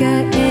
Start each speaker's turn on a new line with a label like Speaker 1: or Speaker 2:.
Speaker 1: kayak